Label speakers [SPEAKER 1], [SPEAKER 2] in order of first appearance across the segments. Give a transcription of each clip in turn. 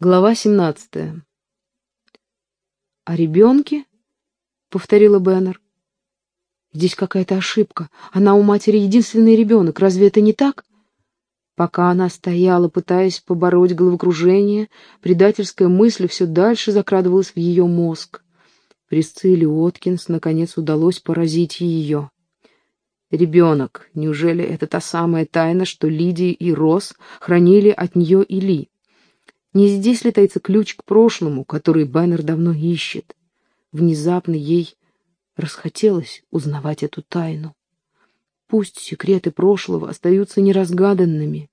[SPEAKER 1] Глава семнадцатая. «О ребенке?» — повторила Беннер. «Здесь какая-то ошибка. Она у матери единственный ребенок. Разве это не так?» Пока она стояла, пытаясь побороть головокружение, предательская мысль все дальше закрадывалась в ее мозг. Присцилле Уоткинс наконец удалось поразить ее. Ребенок. Неужели это та самая тайна, что Лидия и Рос хранили от нее и Ли? Не здесь ли таится ключ к прошлому, который Баннер давно ищет? Внезапно ей расхотелось узнавать эту тайну. Пусть секреты прошлого остаются неразгаданными.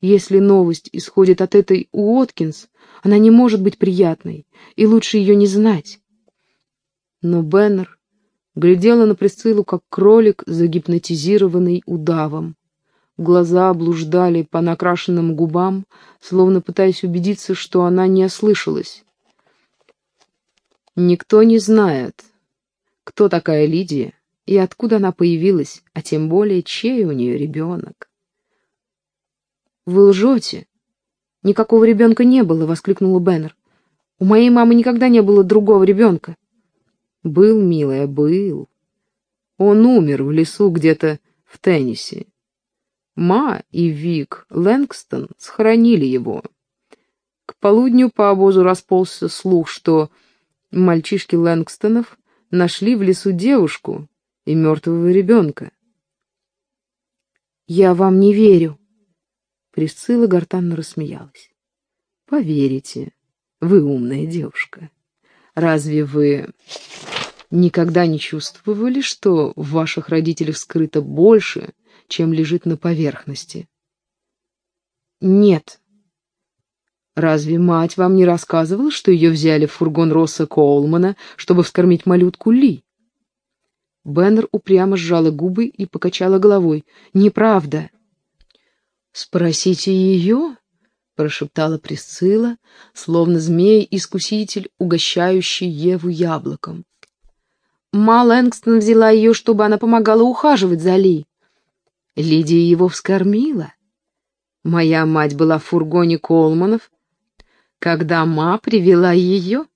[SPEAKER 1] Если новость исходит от этой Уоткинс, она не может быть приятной, и лучше ее не знать. Но Беннер глядела на Присциллу, как кролик, загипнотизированный удавом. Глаза блуждали по накрашенным губам, словно пытаясь убедиться, что она не ослышалась. Никто не знает, кто такая Лидия и откуда она появилась, а тем более, чей у нее ребенок. «Вы лжете? Никакого ребенка не было!» — воскликнула Беннер. «У моей мамы никогда не было другого ребенка». «Был, милая, был. Он умер в лесу где-то в Теннисе. Ма и Вик Лэнгстон схоронили его. К полудню по обозу расползся слух, что мальчишки Лэнгстонов нашли в лесу девушку и мертвого ребенка. «Я вам не верю», — Присцилла гортанно рассмеялась. «Поверите, вы умная девушка. Разве вы никогда не чувствовали, что в ваших родителях скрыто больше, чем лежит на поверхности. Нет. Разве мать вам не рассказывала, что ее взяли в фургон Росса Коулмана, чтобы вскормить малютку Ли? Беннер упрямо сжала губы и покачала головой. «Неправда». «Спросите ее?» — прошептала Присцилла, словно змей-искуситель, угощающий Еву яблоком. Ма Лэнгстон взяла ее, чтобы она помогала ухаживать за Ли. Лидия его вскормила. Моя мать была в фургоне Колманов, когда ма привела ее.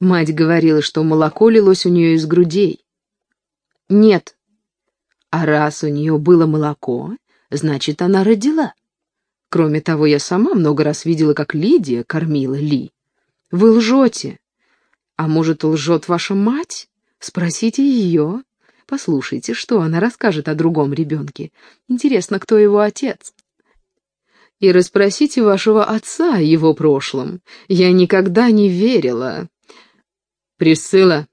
[SPEAKER 1] Мать говорила, что молоко лилось у нее из грудей. Нет. А раз у нее было молоко, значит, она родила. Кроме того, я сама много раз видела, как Лидия кормила Ли. Вы лжете. А может, лжет ваша мать? Спросите ее. Послушайте, что она расскажет о другом ребенке. Интересно, кто его отец. И расспросите вашего отца о его прошлом. Я никогда не верила. Присыла,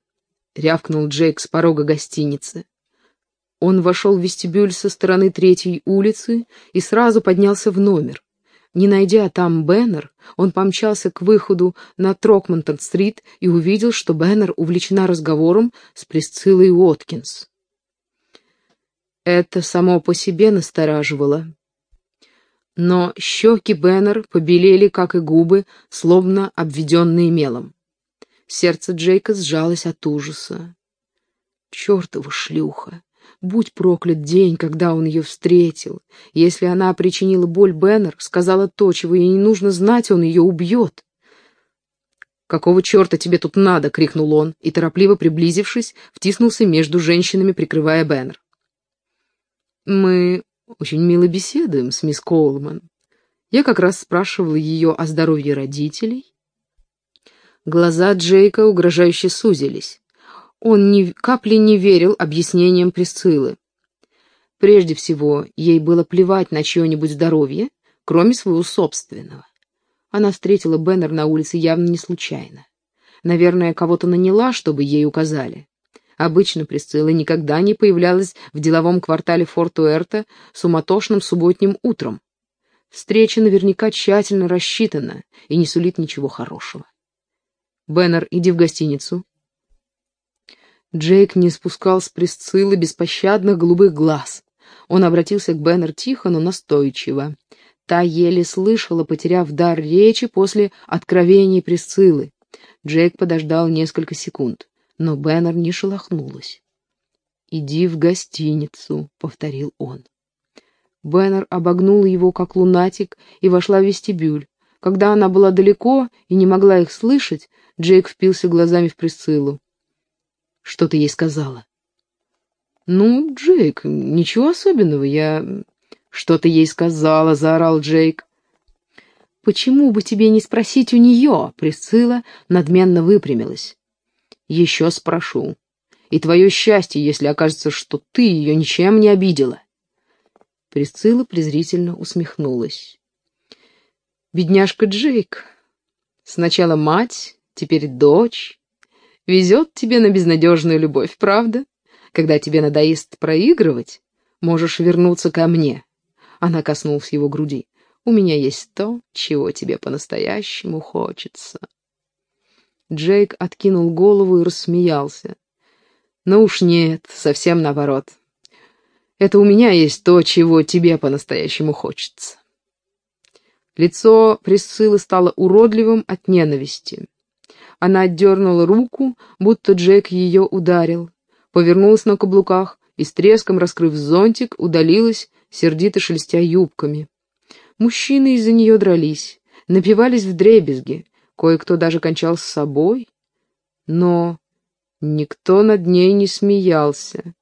[SPEAKER 1] рявкнул Джейк с порога гостиницы. Он вошел в вестибюль со стороны третьей улицы и сразу поднялся в номер. Не найдя там Беннер, он помчался к выходу на Трокмонтон-стрит и увидел, что Беннер увлечена разговором с Присциллой Уоткинс. Это само по себе настораживало. Но щеки Беннер побелели, как и губы, словно обведенные мелом. Сердце Джейка сжалось от ужаса. Чертова шлюха! Будь проклят день, когда он ее встретил. Если она причинила боль Беннер, сказала то, чего ей не нужно знать, он ее убьет. «Какого черта тебе тут надо?» — крикнул он, и, торопливо приблизившись, втиснулся между женщинами, прикрывая Беннер. Мы очень мило беседуем с мисс Коулман. Я как раз спрашивала ее о здоровье родителей. Глаза Джейка угрожающе сузились. Он ни капли не верил объяснениям Присциллы. Прежде всего, ей было плевать на чье-нибудь здоровье, кроме своего собственного. Она встретила Беннер на улице явно не случайно. Наверное, кого-то наняла, чтобы ей указали. Обычно Присцилла никогда не появлялась в деловом квартале Форт-Уэрта суматошным субботним утром. Встреча наверняка тщательно рассчитана и не сулит ничего хорошего. «Беннер, иди в гостиницу». Джейк не спускал с Присциллы беспощадных голубых глаз. Он обратился к Беннер тихо, но настойчиво. Та еле слышала, потеряв дар речи после откровений Присциллы. Джейк подождал несколько секунд но Беннер не шелохнулась. «Иди в гостиницу», — повторил он. Беннер обогнула его, как лунатик, и вошла в вестибюль. Когда она была далеко и не могла их слышать, Джейк впился глазами в Присциллу. «Что ты ей сказала?» «Ну, Джейк, ничего особенного, я...» «Что ты ей сказала?» — заорал Джейк. «Почему бы тебе не спросить у нее?» — Присцилла надменно выпрямилась. «Еще спрошу. И твое счастье, если окажется, что ты ее ничем не обидела». Присцилла презрительно усмехнулась. «Бедняжка Джейк. Сначала мать, теперь дочь. Везет тебе на безнадежную любовь, правда? Когда тебе надоест проигрывать, можешь вернуться ко мне». Она коснулась его груди. «У меня есть то, чего тебе по-настоящему хочется». Джейк откинул голову и рассмеялся. «Ну уж нет, совсем наоборот. Это у меня есть то, чего тебе по-настоящему хочется». Лицо Присциллы стало уродливым от ненависти. Она отдернула руку, будто Джейк ее ударил, повернулась на каблуках и с треском, раскрыв зонтик, удалилась, сердито шелестя юбками. Мужчины из-за нее дрались, напивались в дребезги, кое-кто даже кончал с собой, но никто над ней не смеялся.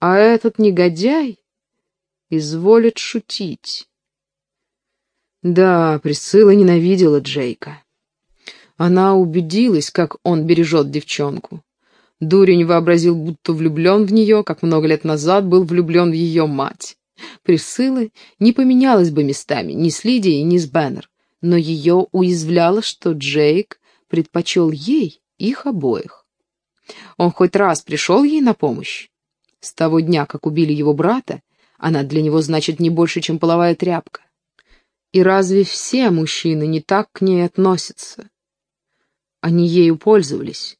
[SPEAKER 1] А этот негодяй изволит шутить. Да, Присцилла ненавидела Джейка. Она убедилась, как он бережет девчонку. Дурень вообразил, будто влюблен в нее, как много лет назад был влюблен в ее мать. Присцилла не поменялась бы местами ни с Лидией, ни с Беннер, но ее уязвляло, что Джейк предпочел ей их обоих. Он хоть раз пришел ей на помощь. С того дня, как убили его брата, она для него значит не больше, чем половая тряпка. И разве все мужчины не так к ней относятся? Они ею пользовались.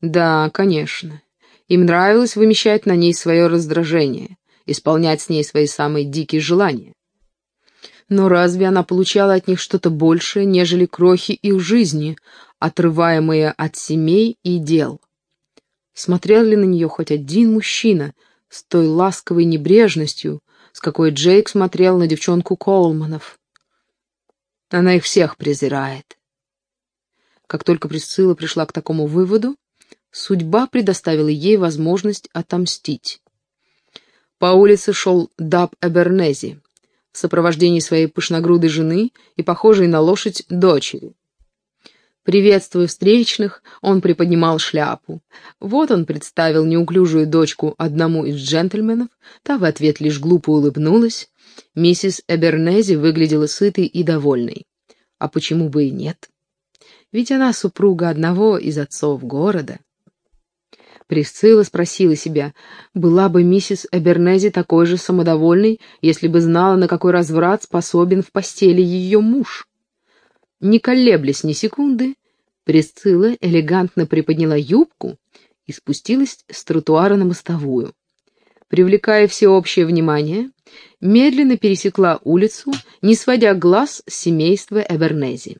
[SPEAKER 1] Да, конечно. Им нравилось вымещать на ней свое раздражение, исполнять с ней свои самые дикие желания. Но разве она получала от них что-то большее, нежели крохи их жизни, отрываемые от семей и дел? Смотрел ли на нее хоть один мужчина с той ласковой небрежностью, с какой Джейк смотрел на девчонку Коулманов? Она их всех презирает. Как только Присцилла пришла к такому выводу, судьба предоставила ей возможность отомстить. По улице шел Даб Эбернези в сопровождении своей пышногрудой жены и похожей на лошадь дочери. Приветствуя встречных, он приподнимал шляпу. Вот он представил неуклюжую дочку одному из джентльменов, та в ответ лишь глупо улыбнулась. Миссис Эбернези выглядела сытой и довольной. А почему бы и нет? Ведь она супруга одного из отцов города. Присцилла спросила себя, была бы миссис Эбернези такой же самодовольной, если бы знала, на какой разврат способен в постели ее муж. Не колеблясь ни секунды, Присцилла элегантно приподняла юбку и спустилась с тротуара на мостовую. Привлекая всеобщее внимание, медленно пересекла улицу, не сводя глаз с семейства Эбернези.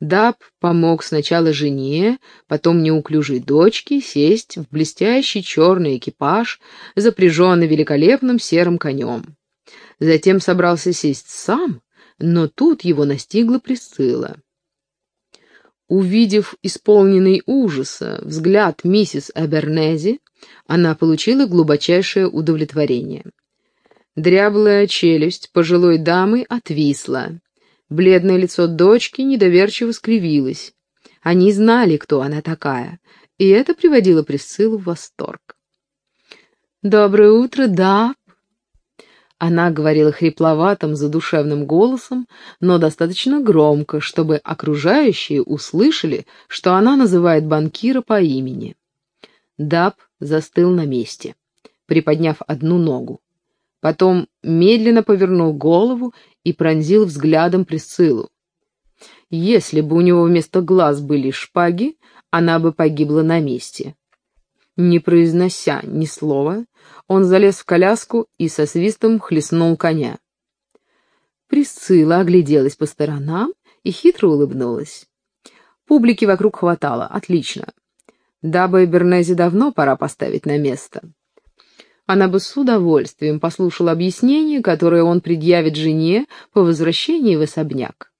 [SPEAKER 1] Даб помог сначала жене, потом неуклюжей дочке сесть в блестящий черный экипаж, запряженный великолепным серым конем. Затем собрался сесть сам, но тут его настигла Присцилла. Увидев исполненный ужаса взгляд миссис Абернези, она получила глубочайшее удовлетворение. Дряблая челюсть пожилой дамы отвисла. Бледное лицо дочки недоверчиво скривилось. Они знали, кто она такая, и это приводило Присциллу в восторг. «Доброе утро, да?» Она говорила хрипловатым, задушевным голосом, но достаточно громко, чтобы окружающие услышали, что она называет банкира по имени. Даб застыл на месте, приподняв одну ногу. Потом медленно повернул голову и пронзил взглядом Присциллу. Если бы у него вместо глаз были шпаги, она бы погибла на месте. Не произнося ни слова, он залез в коляску и со свистом хлестнул коня. Присцилла огляделась по сторонам и хитро улыбнулась. Публики вокруг хватало, отлично. Дабы Бернези давно пора поставить на место. Она бы с удовольствием послушала объяснение, которое он предъявит жене по возвращении в особняк.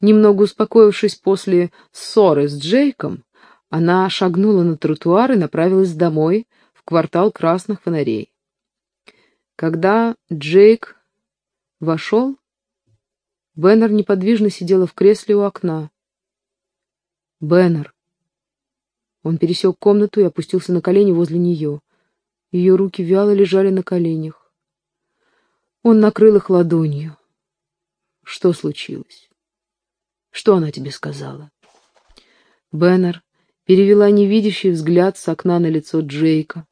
[SPEAKER 1] Немного успокоившись после ссоры с Джейком, она шагнула на тротуар и направилась домой, в квартал красных фонарей. Когда Джейк вошел, Беннер неподвижно сидела в кресле у окна. «Беннер!» Он пересек комнату и опустился на колени возле нее. Ее руки вяло лежали на коленях. Он накрыл их ладонью. Что случилось? Что она тебе сказала? Беннер перевела невидящий взгляд с окна на лицо Джейка,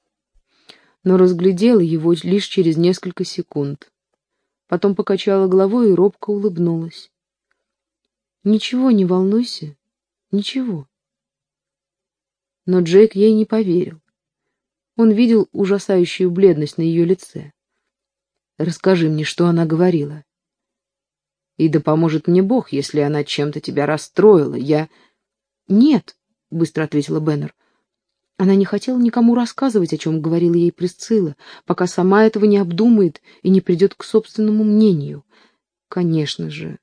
[SPEAKER 1] но разглядела его лишь через несколько секунд. Потом покачала головой и робко улыбнулась. «Ничего, не волнуйся, ничего». Но Джейк ей не поверил. Он видел ужасающую бледность на ее лице. «Расскажи мне, что она говорила». «И да поможет мне Бог, если она чем-то тебя расстроила. Я...» «Нет», — быстро ответила Беннер. Она не хотела никому рассказывать, о чем говорила ей Присцилла, пока сама этого не обдумает и не придет к собственному мнению. Конечно же,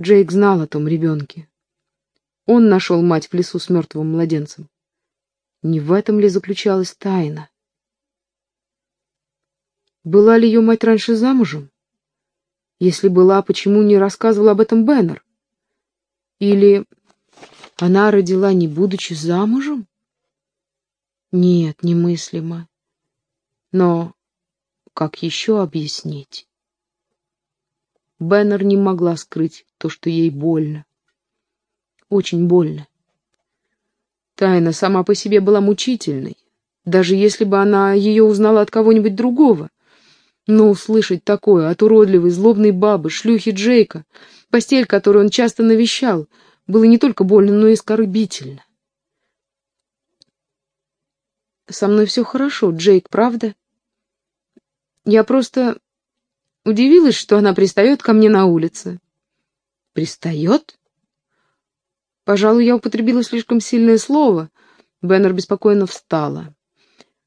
[SPEAKER 1] Джейк знал о том ребенке. Он нашел мать в лесу с мертвым младенцем. Не в этом ли заключалась тайна? Была ли ее мать раньше замужем? Если была, почему не рассказывал об этом Беннер? Или она родила, не будучи замужем? Нет, немыслимо. Но как еще объяснить? Беннер не могла скрыть то, что ей больно. Очень больно. Тайна сама по себе была мучительной, даже если бы она ее узнала от кого-нибудь другого. Но услышать такое от уродливой, злобной бабы, шлюхи Джейка, постель, которую он часто навещал, было не только больно, но и скорбительно. «Со мной все хорошо, Джейк, правда?» «Я просто удивилась, что она пристает ко мне на улице». «Пристает?» Пожалуй, я употребила слишком сильное слово. Беннер беспокойно встала.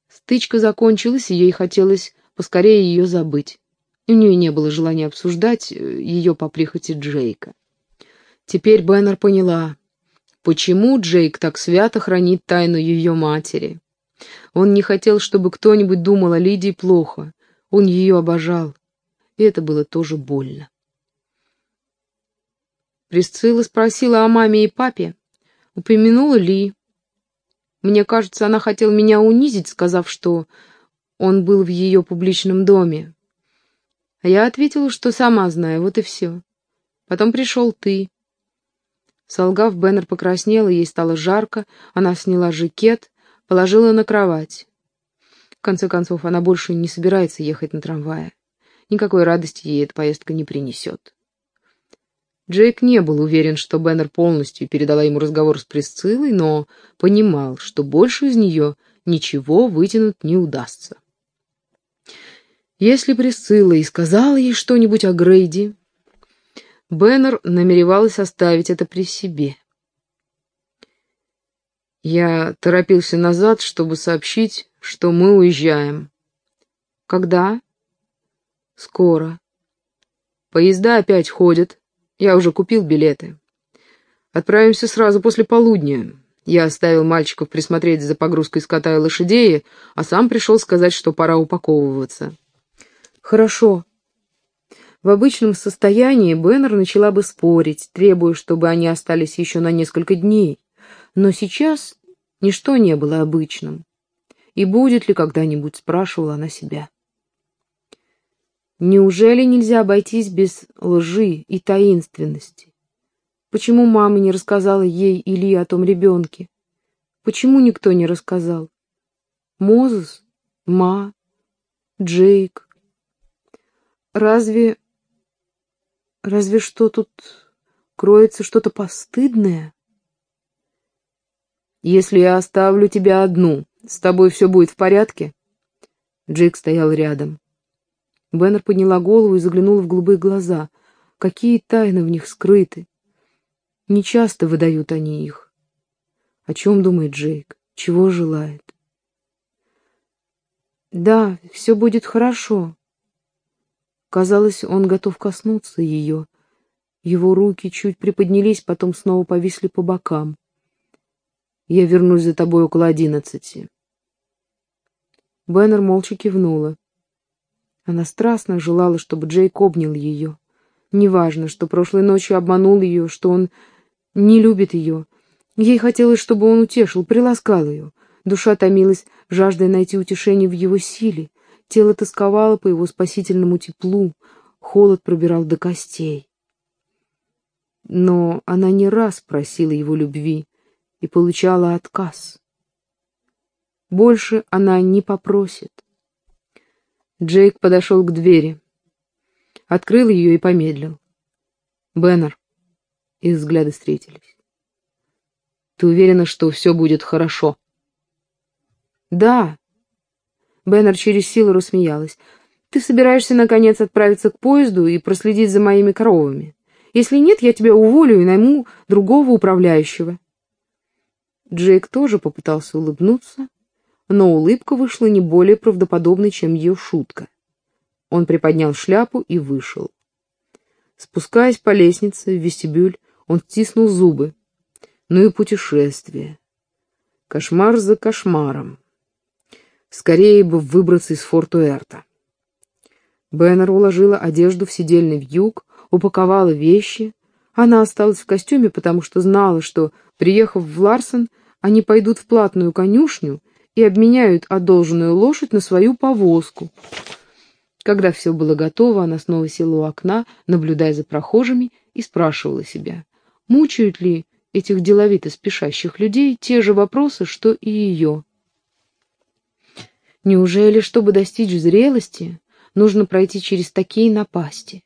[SPEAKER 1] Стычка закончилась, и ей хотелось поскорее ее забыть. У нее не было желания обсуждать э, ее по прихоти Джейка. Теперь Беннер поняла, почему Джейк так свято хранит тайну ее матери. Он не хотел, чтобы кто-нибудь думал о Лидии плохо. Он ее обожал. И это было тоже больно. Присцилла спросила о маме и папе. Упомянула Ли. Мне кажется, она хотела меня унизить, сказав, что он был в ее публичном доме. А я ответила, что сама знаю, вот и все. Потом пришел ты. Солгав, Беннер покраснела, ей стало жарко, она сняла жакет, положила на кровать. В конце концов, она больше не собирается ехать на трамвае. Никакой радости ей эта поездка не принесет. Джейк не был уверен, что Беннер полностью передала ему разговор с Присциллой, но понимал, что больше из нее ничего вытянуть не удастся. Если Присцилла и сказала ей что-нибудь о Грейди, Беннер намеревалась оставить это при себе. Я торопился назад, чтобы сообщить, что мы уезжаем. Когда? Скоро. Поезда опять ходят, я уже купил билеты. Отправимся сразу после полудня. Я оставил мальчиков присмотреть за погрузкой скота и лошадей, а сам пришел сказать, что пора упаковываться. Хорошо. В обычном состоянии Беннер начала бы спорить, требуя, чтобы они остались еще на несколько дней. Но сейчас ничто не было обычным. И будет ли когда-нибудь, спрашивала она себя. Неужели нельзя обойтись без лжи и таинственности? Почему мама не рассказала ей или о том ребенке? Почему никто не рассказал? Мозес? Ма? Джейк? Разве... Разве что тут кроется что-то постыдное? Если я оставлю тебя одну, с тобой все будет в порядке? Джейк стоял рядом. Беннер подняла голову и заглянула в голубые глаза. Какие тайны в них скрыты. Нечасто выдают они их. О чем думает Джейк? Чего желает? Да, все будет хорошо. Казалось, он готов коснуться ее. Его руки чуть приподнялись, потом снова повисли по бокам. Я вернусь за тобой около одиннадцати. Беннер молча кивнула. Она страстно желала, чтобы Джейк обнял ее. Неважно, что прошлой ночью обманул ее, что он не любит ее. Ей хотелось, чтобы он утешил, приласкал ее. Душа томилась, жаждая найти утешение в его силе. Тело тосковало по его спасительному теплу. Холод пробирал до костей. Но она не раз просила его любви и получала отказ. Больше она не попросит. Джейк подошел к двери, открыл ее и помедлил. Беннер. Их взгляды встретились. Ты уверена, что все будет хорошо? Да. Беннер через силу рассмеялась. Ты собираешься, наконец, отправиться к поезду и проследить за моими коровами. Если нет, я тебя уволю и найму другого управляющего. Джейк тоже попытался улыбнуться, но улыбка вышла не более правдоподобной, чем ее шутка. Он приподнял шляпу и вышел. Спускаясь по лестнице в вестибюль, он стиснул зубы. Ну и путешествие. Кошмар за кошмаром. Скорее бы выбраться из Фортуэрта. Беннер уложила одежду в сидельный вьюг, упаковала вещи. Она осталась в костюме, потому что знала, что, приехав в Ларсон, они пойдут в платную конюшню и обменяют одолженную лошадь на свою повозку. Когда все было готово, она снова села у окна, наблюдая за прохожими, и спрашивала себя, мучают ли этих деловито спешащих людей те же вопросы, что и ее. Неужели, чтобы достичь зрелости, нужно пройти через такие напасти?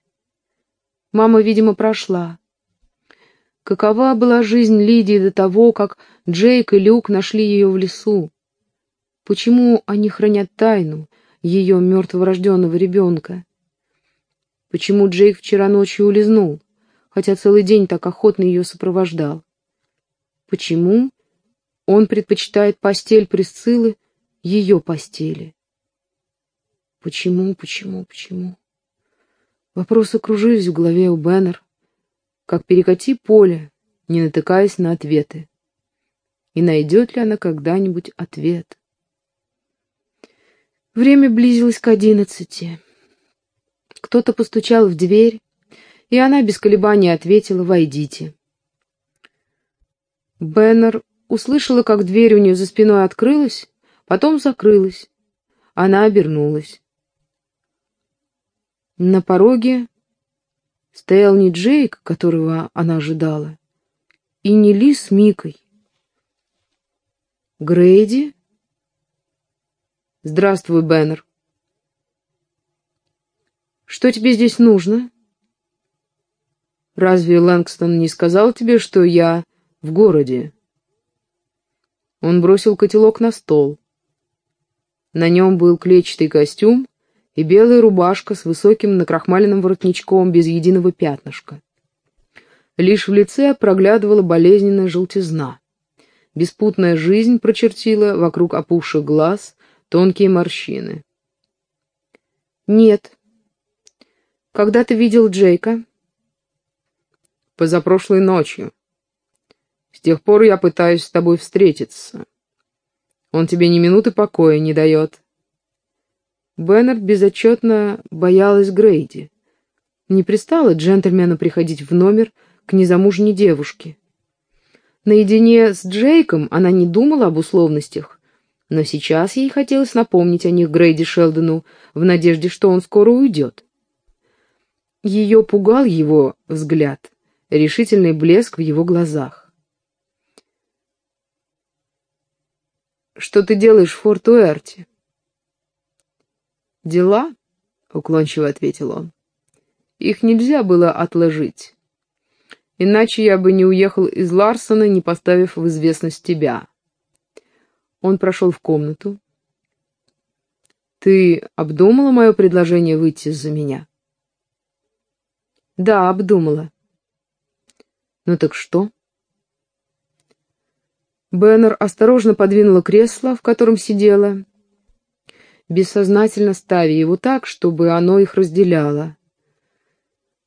[SPEAKER 1] Мама, видимо, прошла. Какова была жизнь Лидии до того, как Джейк и Люк нашли ее в лесу? Почему они хранят тайну ее мертворожденного ребенка? Почему Джейк вчера ночью улизнул, хотя целый день так охотно ее сопровождал? Почему он предпочитает постель Присциллы ее постели? Почему, почему, почему? Вопросы кружились в голове у Беннер, как перекати поле, не натыкаясь на ответы. И найдет ли она когда-нибудь ответ? Время близилось к одиннадцати. Кто-то постучал в дверь, и она без колебаний ответила «Войдите». Беннер услышала, как дверь у нее за спиной открылась, потом закрылась. Она обернулась. На пороге стоял не Джейк, которого она ожидала, и не Ли с Микой. Грейди? Здравствуй, Беннер. Что тебе здесь нужно? Разве Лэнгстон не сказал тебе, что я в городе? Он бросил котелок на стол. На нем был клетчатый костюм и белая рубашка с высоким накрахмаленным воротничком без единого пятнышка. Лишь в лице проглядывала болезненная желтизна. Беспутная жизнь прочертила вокруг опухших глаз тонкие морщины. «Нет». «Когда ты видел Джейка?» «Позапрошлой ночью. С тех пор я пытаюсь с тобой встретиться. Он тебе ни минуты покоя не дает». Беннет безотчетно боялась Грейди. Не пристало джентльмену приходить в номер к незамужней девушке. Наедине с Джейком она не думала об условностях, но сейчас ей хотелось напомнить о них Грейди Шелдону в надежде, что он скоро уйдет. Ее пугал его взгляд, решительный блеск в его глазах. «Что ты делаешь в Форт-Уэрте?» «Дела?» — уклончиво ответил он. «Их нельзя было отложить. Иначе я бы не уехал из Ларсона, не поставив в известность тебя». Он прошел в комнату. «Ты обдумала мое предложение выйти за меня?» «Да, обдумала». «Ну так что?» Беннер осторожно подвинула кресло, в котором сидела. бессознательно ставя его так, чтобы оно их разделяло.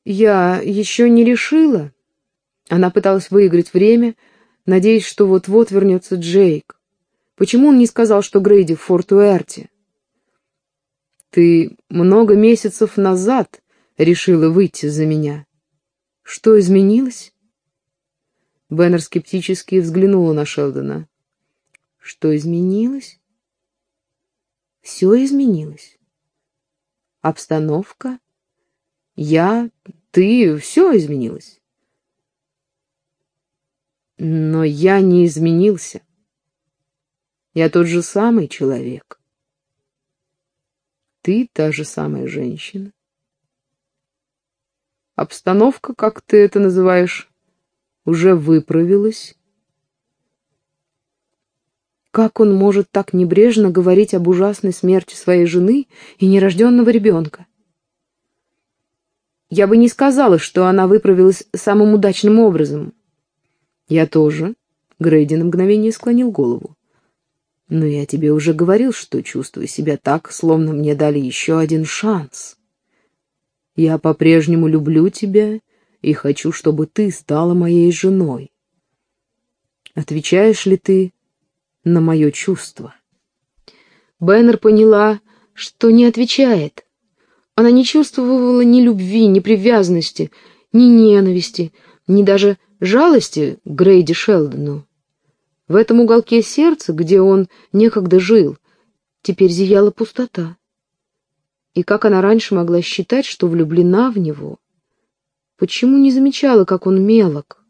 [SPEAKER 1] «Я еще не решила». Она пыталась выиграть время, надеясь, что вот-вот вернется Джейк. Почему он не сказал, что Грейди в Форт-Уэрте? «Ты много месяцев назад решила выйти за меня. Что изменилось?» Беннер скептически взглянула на Шелдона. «Что изменилось?» «Все изменилось. Обстановка, я, ты, все изменилось. Но я не изменился. Я тот же самый человек. Ты та же самая женщина. Обстановка, как ты это называешь, уже выправилась. Как он может так небрежно говорить об ужасной смерти своей жены и нерожденного ребенка? Я бы не сказала, что она выправилась самым удачным образом. Я тоже. Грейди на мгновение склонил голову. Но я тебе уже говорил, что чувствую себя так, словно мне дали еще один шанс. Я по-прежнему люблю тебя и хочу, чтобы ты стала моей женой. Отвечаешь ли ты на мое чувство? Беннер поняла, что не отвечает. Она не чувствовала ни любви, ни привязанности, ни ненависти, ни даже жалости к Грейди Шелдону. В этом уголке сердца, где он некогда жил, теперь зияла пустота. И как она раньше могла считать, что влюблена в него? Почему не замечала, как он мелок?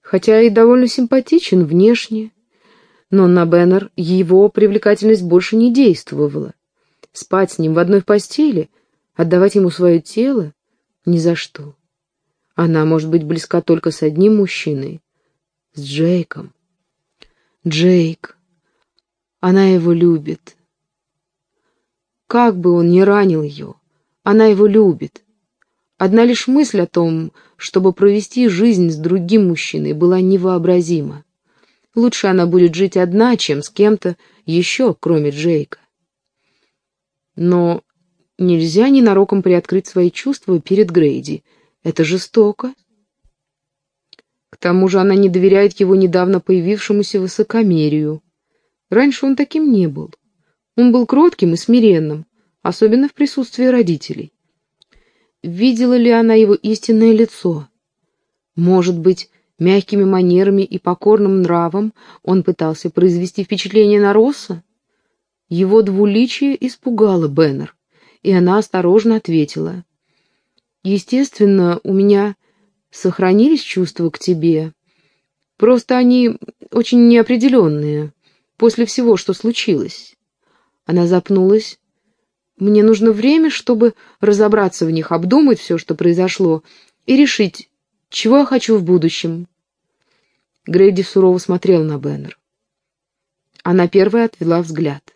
[SPEAKER 1] Хотя и довольно симпатичен внешне, но на Беннер его привлекательность больше не действовала спать с ним в одной постели, отдавать ему свое тело — ни за что. Она может быть близка только с одним мужчиной — с Джейком. Джейк. Она его любит. Как бы он ни ранил ее, она его любит. Одна лишь мысль о том, чтобы провести жизнь с другим мужчиной, была невообразима. Лучше она будет жить одна, чем с кем-то еще, кроме Джейка. Но нельзя ненароком приоткрыть свои чувства перед Грейди. Это жестоко. Тому же она не доверяет его недавно появившемуся высокомерию. Раньше он таким не был. Он был кротким и смиренным, особенно в присутствии родителей. Видела ли она его истинное лицо? Может быть, мягкими манерами и покорным нравом он пытался произвести впечатление на Росса? Его двуличие испугало Беннер, и она осторожно ответила. «Естественно, у меня сохранились чувства к тебе. Просто они очень неопределенные, после всего, что случилось». Она запнулась. «Мне нужно время, чтобы разобраться в них, обдумать все, что произошло, и решить, чего я хочу в будущем». Грейди сурово смотрел на Беннер. Она первая отвела взгляд.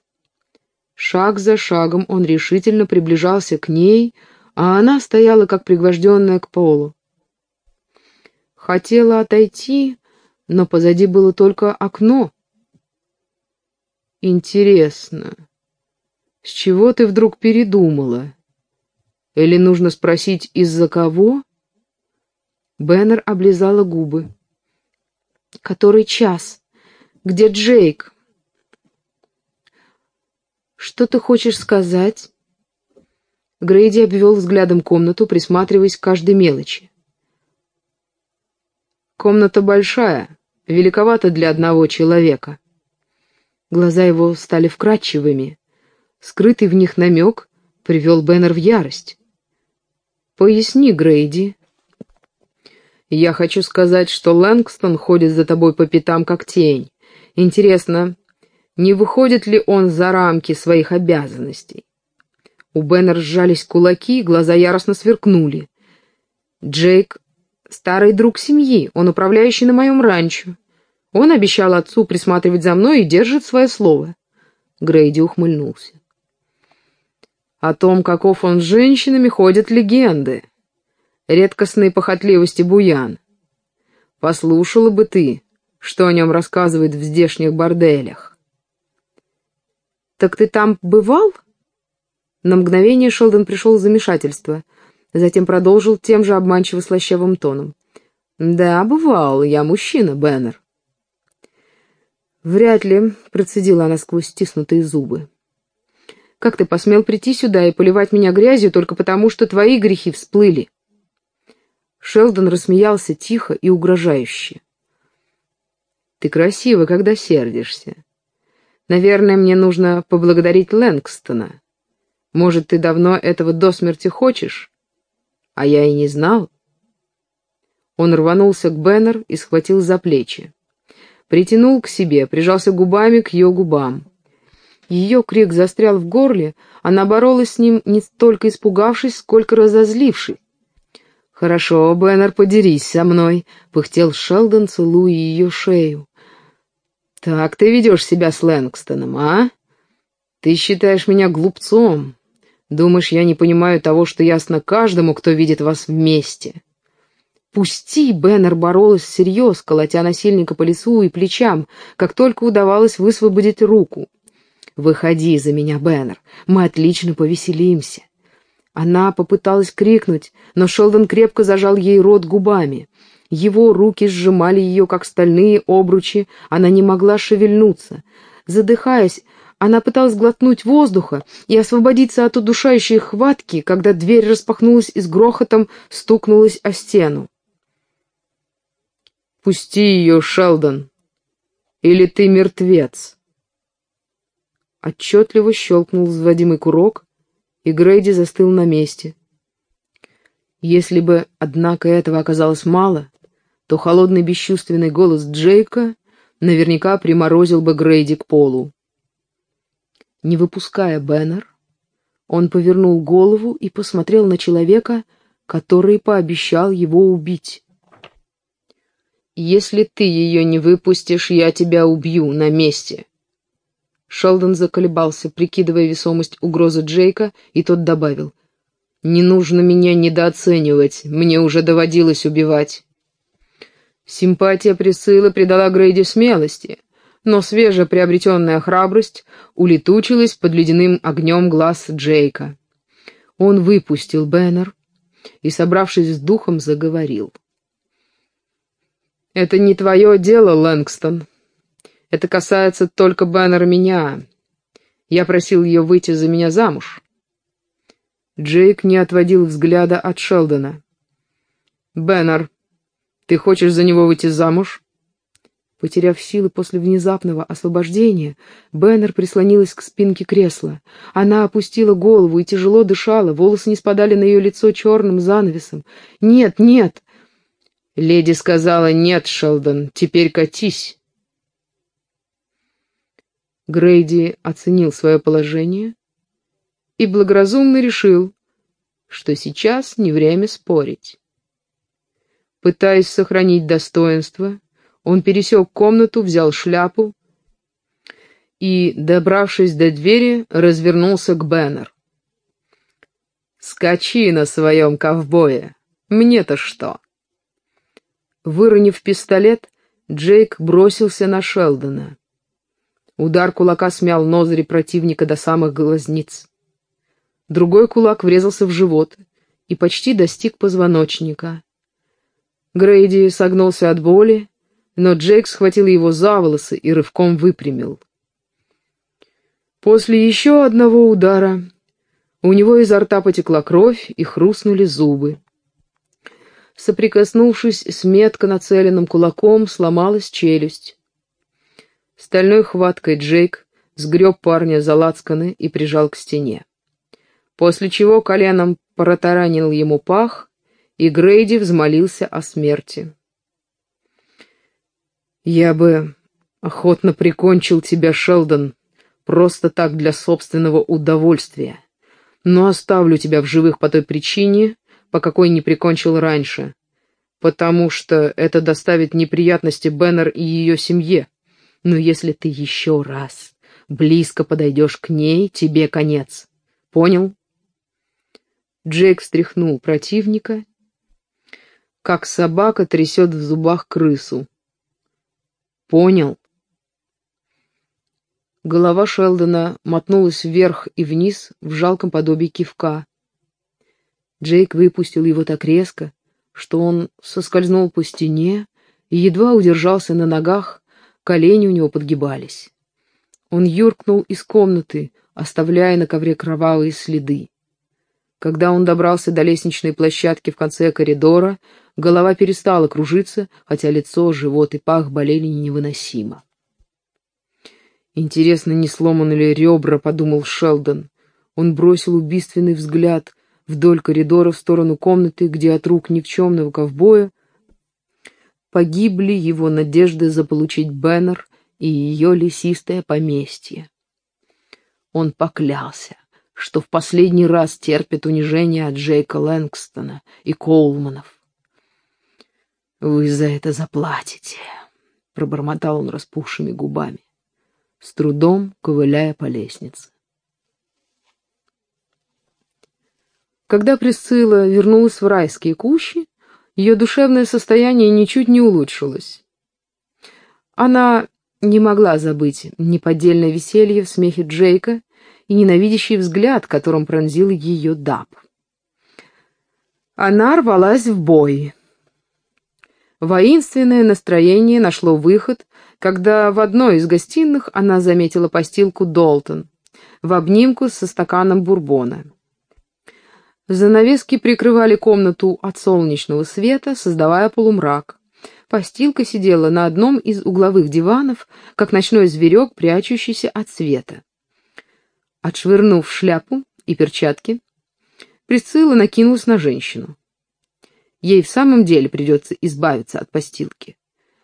[SPEAKER 1] Шаг за шагом он решительно приближался к ней, а она стояла как пригвожденная к полу. Хотела отойти, но позади было только окно. «Интересно, с чего ты вдруг передумала? Или нужно спросить, из-за кого?» Беннер облизала губы. «Который час? Где Джейк?» «Что ты хочешь сказать?» Грейди обвел взглядом комнату, присматриваясь к каждой мелочи. «Комната большая, великовата для одного человека». Глаза его стали вкрадчивыми. Скрытый в них намек привел Беннер в ярость. «Поясни, Грейди». «Я хочу сказать, что Лэнгстон ходит за тобой по пятам, как тень. Интересно, не выходит ли он за рамки своих обязанностей. У Бена сжались кулаки, глаза яростно сверкнули. Джейк — старый друг семьи, он управляющий на моем ранчо. Он обещал отцу присматривать за мной и держит свое слово. Грейди ухмыльнулся. О том, каков он с женщинами, ходят легенды. Редкостные похотливости буян. Послушала бы ты, что о нем рассказывают в здешних борделях. «Так ты там бывал?» На мгновение Шелдон пришел в замешательство, затем продолжил тем же обманчиво слащавым тоном. «Да, бывал, я мужчина, Беннер». «Вряд ли», — процедила она сквозь стиснутые зубы. «Как ты посмел прийти сюда и поливать меня грязью только потому, что твои грехи всплыли?» Шелдон рассмеялся тихо и угрожающе. «Ты красива, когда сердишься. Наверное, мне нужно поблагодарить Лэнгстона. Может, ты давно этого до смерти хочешь? А я и не знал». Он рванулся к Беннер и схватил за плечи. Притянул к себе, прижался губами к ее губам. Ее крик застрял в горле, она боролась с ним не столько испугавшись, сколько разозлившись. «Хорошо, Беннер, подерись со мной», — пыхтел Шелдон, целуя ее шею. «Так ты ведешь себя с Лэнгстоном, а? Ты считаешь меня глупцом. Думаешь, я не понимаю того, что ясно каждому, кто видит вас вместе?» «Пусти!» — Беннер боролась всерьез, колотя насильника по лицу и плечам, как только удавалось высвободить руку. «Выходи за меня, Беннер, мы отлично повеселимся». Она попыталась крикнуть, но Шелдон крепко зажал ей рот губами. Его руки сжимали ее, как стальные обручи, она не могла шевельнуться. Задыхаясь, она пыталась глотнуть воздуха и освободиться от удушающей хватки, когда дверь распахнулась и с грохотом стукнулась о стену. «Пусти ее, Шелдон, или ты мертвец!» Отчетливо щелкнул взводимый курок, и Грейди застыл на месте. Если бы, однако, этого оказалось мало, то холодный бесчувственный голос Джейка наверняка приморозил бы Грейди к полу. Не выпуская Беннер, он повернул голову и посмотрел на человека, который пообещал его убить. «Если ты ее не выпустишь, я тебя убью на месте». Шелдон заколебался, прикидывая весомость угрозы Джейка, и тот добавил. «Не нужно меня недооценивать, мне уже доводилось убивать». Симпатия Присылы придала Грейди смелости, но свежеприобретенная храбрость улетучилась под ледяным огнем глаз Джейка. Он выпустил Беннер и, собравшись с духом, заговорил. «Это не твое дело, Лэнгстон. Это касается только Беннера меня. Я просил ее выйти за меня замуж». Джейк не отводил взгляда от Шелдона. «Беннер, ты хочешь за него выйти замуж?» Потеряв силы после внезапного освобождения, Беннер прислонилась к спинке кресла. Она опустила голову и тяжело дышала, волосы не спадали на ее лицо черным занавесом. «Нет, нет!» Леди сказала «Нет, Шелдон, теперь катись». Грейди оценил свое положение и благоразумно решил, что сейчас не время спорить. Пытаясь сохранить достоинство, он пересек комнату, взял шляпу и, добравшись до двери, развернулся к Беннер. «Скачи на своем ковбое! Мне-то что?» Выронив пистолет, Джейк бросился на Шелдона. Удар кулака смял ноздри противника до самых глазниц. Другой кулак врезался в живот и почти достиг позвоночника. Грейди согнулся от боли, но Джейк схватил его за волосы и рывком выпрямил. После еще одного удара у него изо рта потекла кровь и хрустнули зубы. Соприкоснувшись с метко нацеленным кулаком, сломалась челюсть. Стальной хваткой Джейк сгреб парня за лацканы и прижал к стене. После чего коленом протаранил ему пах, и Грейди взмолился о смерти. «Я бы охотно прикончил тебя, Шелдон, просто так для собственного удовольствия, но оставлю тебя в живых по той причине, по какой не прикончил раньше, потому что это доставит неприятности Беннер и ее семье. Но если ты еще раз близко подойдешь к ней, тебе конец. Понял?» Джейк встряхнул противника, как собака трясет в зубах крысу. «Понял?» Голова Шелдона мотнулась вверх и вниз в жалком подобии кивка. Джейк выпустил его так резко, что он соскользнул по стене и едва удержался на ногах, колени у него подгибались. Он юркнул из комнаты, оставляя на ковре кровавые следы. Когда он добрался до лестничной площадки в конце коридора, голова перестала кружиться, хотя лицо, живот и пах болели невыносимо. «Интересно, не сломаны ли ребра?» — подумал Шелдон. Он бросил убийственный взгляд вдоль коридора в сторону комнаты, где от рук никчемного ковбоя погибли его надежды заполучить Беннер и ее лесистое поместье. Он поклялся, что в последний раз терпит унижение от Джейка Лэнгстона и Коулманов. «Вы за это заплатите», — пробормотал он распухшими губами с трудом ковыляя по лестнице. Когда Присцилла вернулась в райские кущи, ее душевное состояние ничуть не улучшилось. Она не могла забыть неподдельное веселье в смехе Джейка и ненавидящий взгляд, которым пронзил ее Даб. Она рвалась в бой. Воинственное настроение нашло выход когда в одной из гостиных она заметила постилку Долтон в обнимку со стаканом бурбона. Занавески прикрывали комнату от солнечного света, создавая полумрак. Постилка сидела на одном из угловых диванов, как ночной зверек, прячущийся от света. Отшвырнув шляпу и перчатки, Присцилла накинулась на женщину. Ей в самом деле придется избавиться от постилки.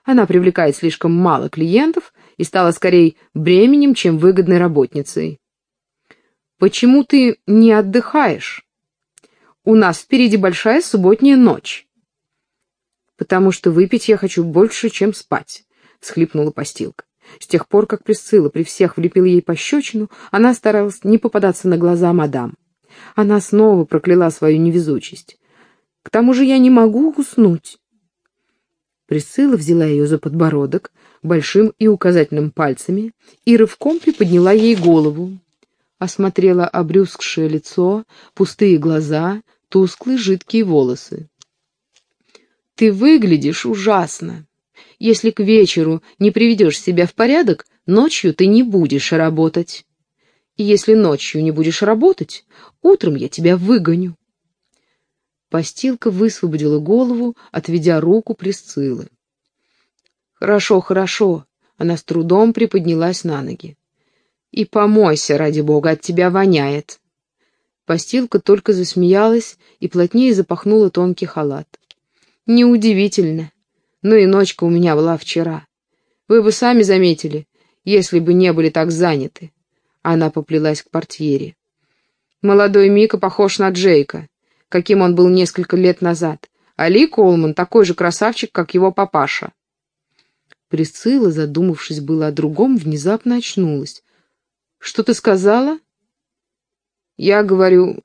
[SPEAKER 1] Она привлекает слишком мало клиентов и стала скорее бременем, чем выгодной работницей. «Почему ты не отдыхаешь? У нас впереди большая субботняя ночь». «Потому что выпить я хочу больше, чем спать», — всхлипнула постилка. С тех пор, как Присцилла при всех влепила ей пощечину, она старалась не попадаться на глаза мадам. Она снова прокляла свою невезучесть. «К тому же я не могу уснуть». Присцилла взяла ее за подбородок большим и указательным пальцами и рывком приподняла ей голову. Осмотрела обрюзгшее лицо, пустые глаза, тусклые жидкие волосы. «Ты выглядишь ужасно. Если к вечеру не приведешь себя в порядок, ночью ты не будешь работать. И если ночью не будешь работать, утром я тебя выгоню». Постилка высвободила голову, отведя руку Присциллы. «Хорошо, хорошо», — она с трудом приподнялась на ноги. «И помойся, ради бога, от тебя воняет». Постилка только засмеялась и плотнее запахнула тонкий халат. «Неудивительно. Ну и ночка у меня была вчера. Вы бы сами заметили, если бы не были так заняты». Она поплелась к портьере. «Молодой Мика похож на Джейка каким он был несколько лет назад, а Ли Колман такой же красавчик, как его папаша. Присцилла, задумавшись было о другом, внезапно очнулась. «Что ты сказала?» «Я говорю...»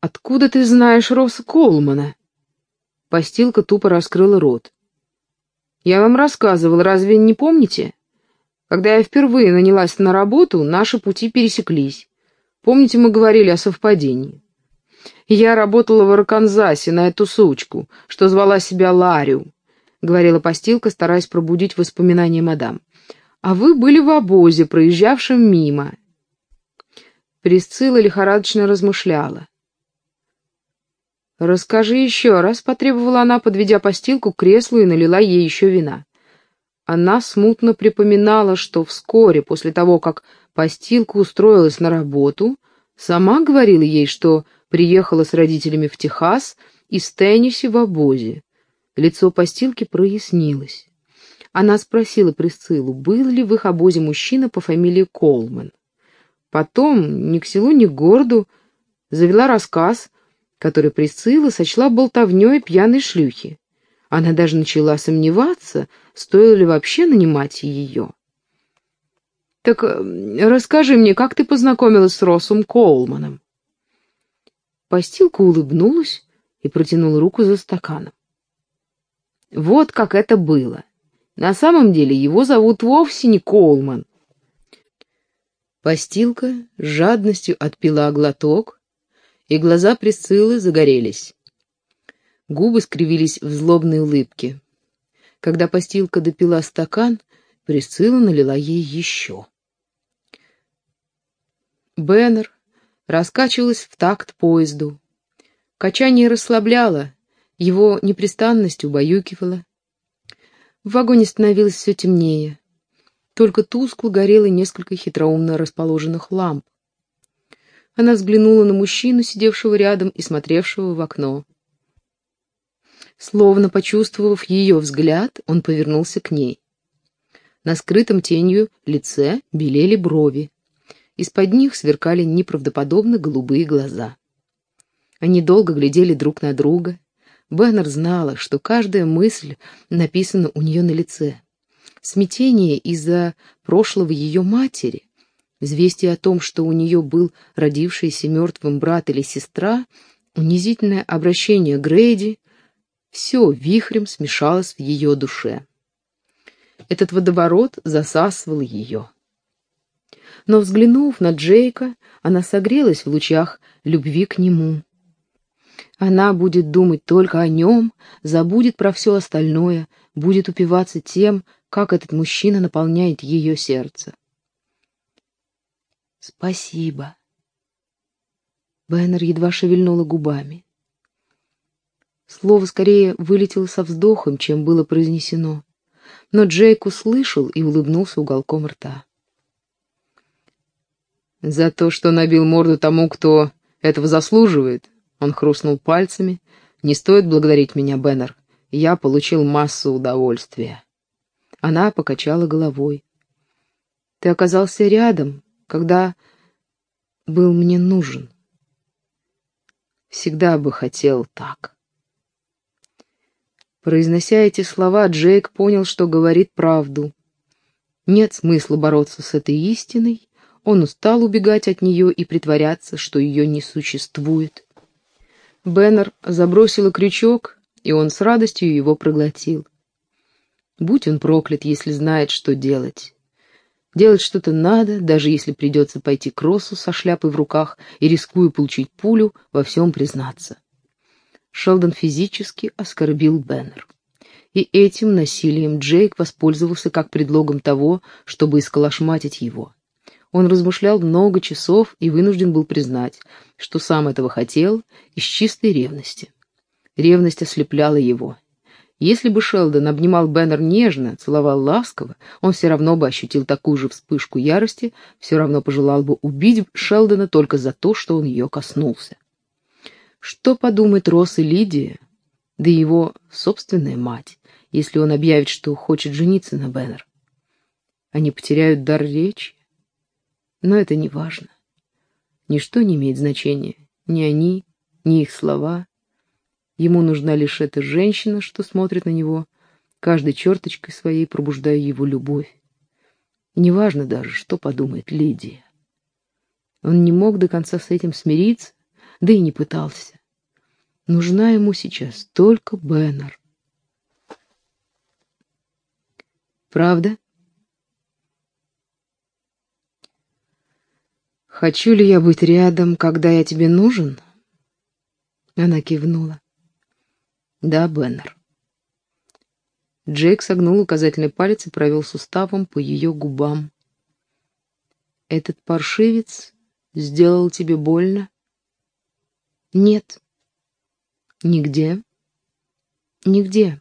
[SPEAKER 1] «Откуда ты знаешь Росса Колмана?» Постилка тупо раскрыла рот. «Я вам рассказывал, разве не помните? Когда я впервые нанялась на работу, наши пути пересеклись. Помните, мы говорили о совпадении? Я работала в Арканзасе на эту сучку, что звала себя Ларю, — говорила постилка, стараясь пробудить воспоминания мадам. А вы были в обозе, проезжавшем мимо. Присцилла лихорадочно размышляла. «Расскажи еще раз», — потребовала она, подведя постилку к креслу и налила ей еще вина. Она смутно припоминала, что вскоре после того, как постилка устроилась на работу, сама говорила ей, что приехала с родителями в Техас и с Тенниси в обозе. Лицо постилки прояснилось. Она спросила Присциллу, был ли в их обозе мужчина по фамилии Колман. Потом, ни к селу, ни к городу, завела рассказ, который Присцилла сочла болтовней пьяной шлюхи. Она даже начала сомневаться, стоило ли вообще нанимать ее. «Так э, расскажи мне, как ты познакомилась с Россом Коулманом?» Постилка улыбнулась и протянула руку за стаканом. Вот как это было. На самом деле его зовут вовсе не Коулман. Постилка с жадностью отпила глоток, и глаза Присциллы загорелись. Губы скривились в злобной улыбке. Когда постилка допила стакан, Присцилла налила ей еще. Беннер раскачивалась в такт поезду. Качание расслабляло, его непрестанность убаюкивала. В вагоне становилось все темнее. Только тускло горело несколько хитроумно расположенных ламп. Она взглянула на мужчину, сидевшего рядом и смотревшего в окно. Словно почувствовав ее взгляд, он повернулся к ней. На скрытом тенью лице белели брови. Из-под них сверкали неправдоподобно голубые глаза. Они долго глядели друг на друга. Беннер знала, что каждая мысль написана у нее на лице. Смятение из-за прошлого ее матери, известие о том, что у нее был родившийся мертвым брат или сестра, унизительное обращение Грейди — все вихрем смешалось в ее душе. Этот водоворот засасывал ее. Но, взглянув на Джейка, она согрелась в лучах любви к нему. Она будет думать только о нем, забудет про все остальное, будет упиваться тем, как этот мужчина наполняет ее сердце. «Спасибо». Бэннер едва шевельнула губами. Слово скорее вылетело со вздохом, чем было произнесено, но Джейк услышал и улыбнулся уголком рта. «За то, что набил морду тому, кто этого заслуживает», он хрустнул пальцами. «Не стоит благодарить меня, Беннер. Я получил массу удовольствия». Она покачала головой. «Ты оказался рядом, когда был мне нужен. Всегда бы хотел так». Произнося эти слова, Джейк понял, что говорит правду. Нет смысла бороться с этой истиной, он устал убегать от нее и притворяться, что ее не существует. Беннер забросила крючок, и он с радостью его проглотил. Будь он проклят, если знает, что делать. Делать что-то надо, даже если придется пойти к Россу со шляпой в руках и, рискуя получить пулю, во всем признаться. Шелдон физически оскорбил Беннер. И этим насилием Джейк воспользовался как предлогом того, чтобы исколошматить его. Он размышлял много часов и вынужден был признать, что сам этого хотел из чистой ревности. Ревность ослепляла его. Если бы Шелдон обнимал Беннер нежно, целовал ласково, он все равно бы ощутил такую же вспышку ярости, все равно пожелал бы убить Шелдона только за то, что он ее коснулся. Что подумает Росс и Лидия, да его собственная мать, если он объявит, что хочет жениться на Беннер? Они потеряют дар речи? Но это не важно. Ничто не имеет значения. Ни они, ни их слова. Ему нужна лишь эта женщина, что смотрит на него, каждой черточкой своей пробуждая его любовь. И неважно даже, что подумает Лидия. Он не мог до конца с этим смириться, да и не пытался. Нужна ему сейчас только Беннер. Правда? «Хочу ли я быть рядом, когда я тебе нужен?» Она кивнула. «Да, Беннер». Джейк согнул указательный палец и провел суставом по ее губам. «Этот паршивец сделал тебе больно?» «Нет». «Нигде?» «Нигде.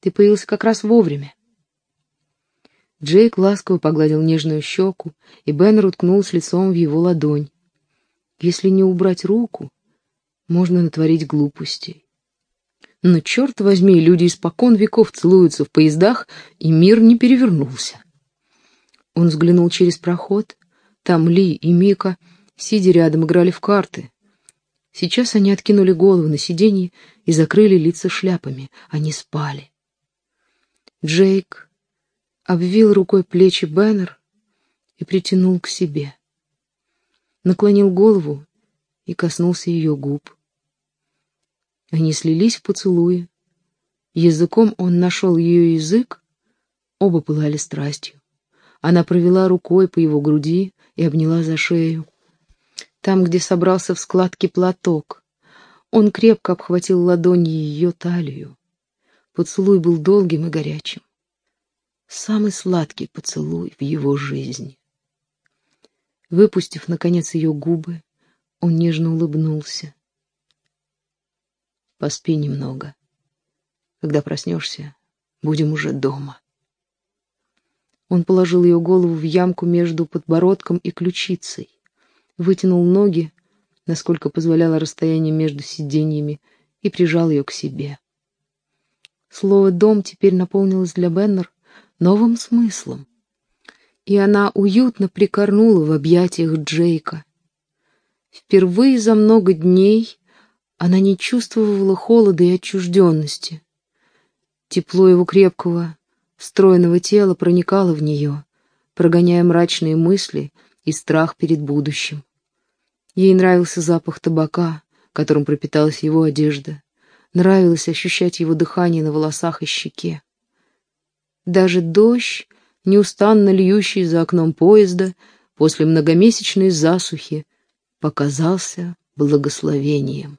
[SPEAKER 1] Ты появился как раз вовремя. Джейк ласково погладил нежную щеку, и Беннер уткнулся лицом в его ладонь. Если не убрать руку, можно натворить глупостей. Но, черт возьми, люди испокон веков целуются в поездах, и мир не перевернулся. Он взглянул через проход. Там Ли и Мика, сидя рядом, играли в карты. Сейчас они откинули голову на сиденье и закрыли лица шляпами. Они спали. Джейк обвил рукой плечи Беннер и притянул к себе. Наклонил голову и коснулся ее губ. Они слились в поцелуе. Языком он нашел ее язык, оба пылали страстью. Она провела рукой по его груди, и обняла за шею. Там, где собрался в складке платок, он крепко обхватил ладонью ее талию. Поцелуй был долгим и горячим. Самый сладкий поцелуй в его жизни. Выпустив, наконец, ее губы, он нежно улыбнулся. «Поспи немного. Когда проснешься, будем уже дома». Он положил ее голову в ямку между подбородком и ключицей, вытянул ноги, насколько позволяло расстояние между сиденьями, и прижал ее к себе. Слово «дом» теперь наполнилось для Беннер новым смыслом, и она уютно прикорнула в объятиях Джейка. Впервые за много дней она не чувствовала холода и отчужденности. Тепло его крепкого, стройного тела проникало в нее, прогоняя мрачные мысли и страх перед будущим. Ей нравился запах табака, которым пропиталась его одежда. Нравилось ощущать его дыхание на волосах и щеке. Даже дождь, неустанно льющий за окном поезда, после многомесячной засухи, показался благословением.